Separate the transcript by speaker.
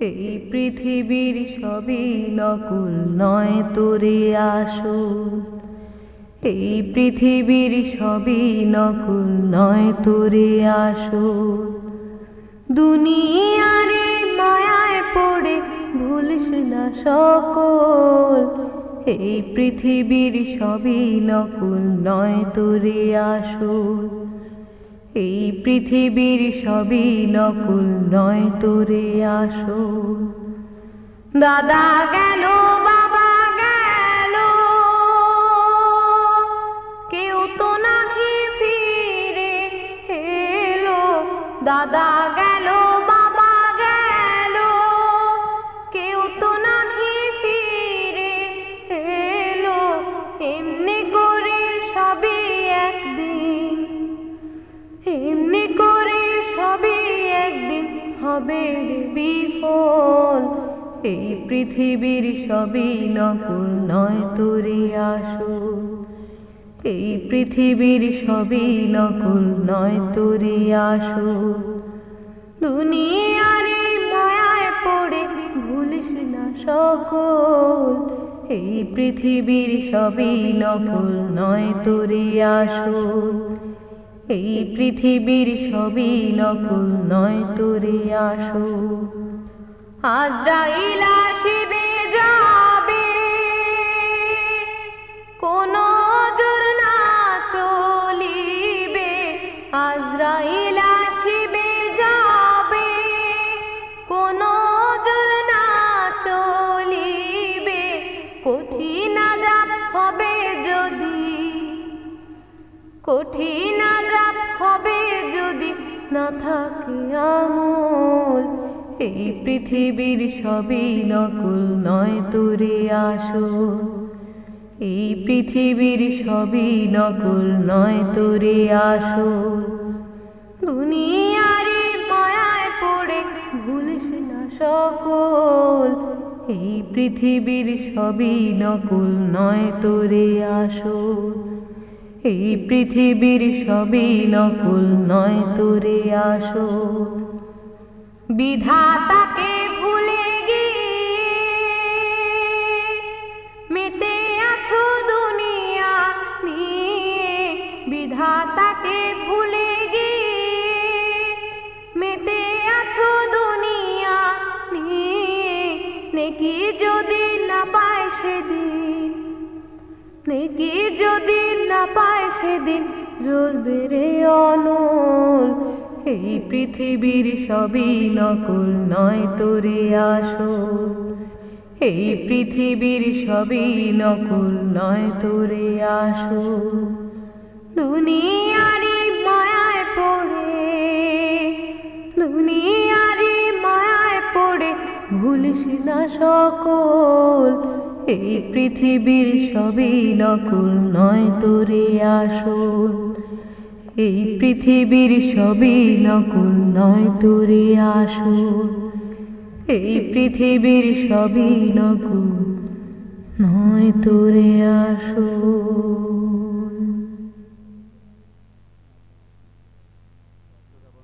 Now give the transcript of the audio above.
Speaker 1: এই পৃথিবীর সবই নকল, নয় তোরে আসো এই পৃথিবীর সবই নকল, নয় তোরে আসো দুনিয়ারে মায়ায় পড়ে ভুলিস না সকল। এই পৃথিবীর সবই নকল, নয় তোরে আসল। এই পৃথিবীর সবই নকুল, নয় তোরে আসো দাদা গেল, বাবা গেল। কেউ তো নাহি ফিরে এলো। দাদা গেল এমনি করে সবই একদিন হবে বিফল। এই পৃথিবীর সবই নকুল নয় তোরে আসল। এই পৃথিবীর সবই নকুল নয় তোরে আসল। দুনিয়ারে মায়ায় পড়ে ভুলিস না সকল। এই পৃথিবীর সবই নকুল নয় তোরে আসল। এই পৃথিবীর সবই নকল নয় তোরে আসো আজরাইল কঠিন আজাব হবে যদি না থাকে আমল। এই পৃথিবীর সবই নকুল, নয় তোরে আসল। এই পৃথিবীর সবই নকুল, নয় তোরে আসল। দুনিয়ারে মায়ায় পড়ে ভুলিস না সকল। এই পৃথিবীর সবই নকুল, নয় তোরে আসল। এই পৃথিবীর সবই নকুল, নয় তোরে আসো বিধাতাকে ভুলে গিয়ে মেতে আছো দুনিয়া নিয়ে, বিধাতাকে নেকি যদি না পায় সেদিন জ্বলবে রে অনল? এই পৃথিবীর সবই নকুল, নয় তোরে আসল। এই পৃথিবীর সবই নকুল, নয় তোরে আসল। দুনিয়ারি মায়ায় পড়ে দুনিয়ারি মায়ায় পড়ে, ভুলিস না সকল। এই পৃথিবীর সবই নকুল, নয় তোরে আসল। এই পৃথিবীর সবই নকুল, নয় তোরে আসল। এই পৃথিবীর সবই নকুল, নয় তোরে আসল।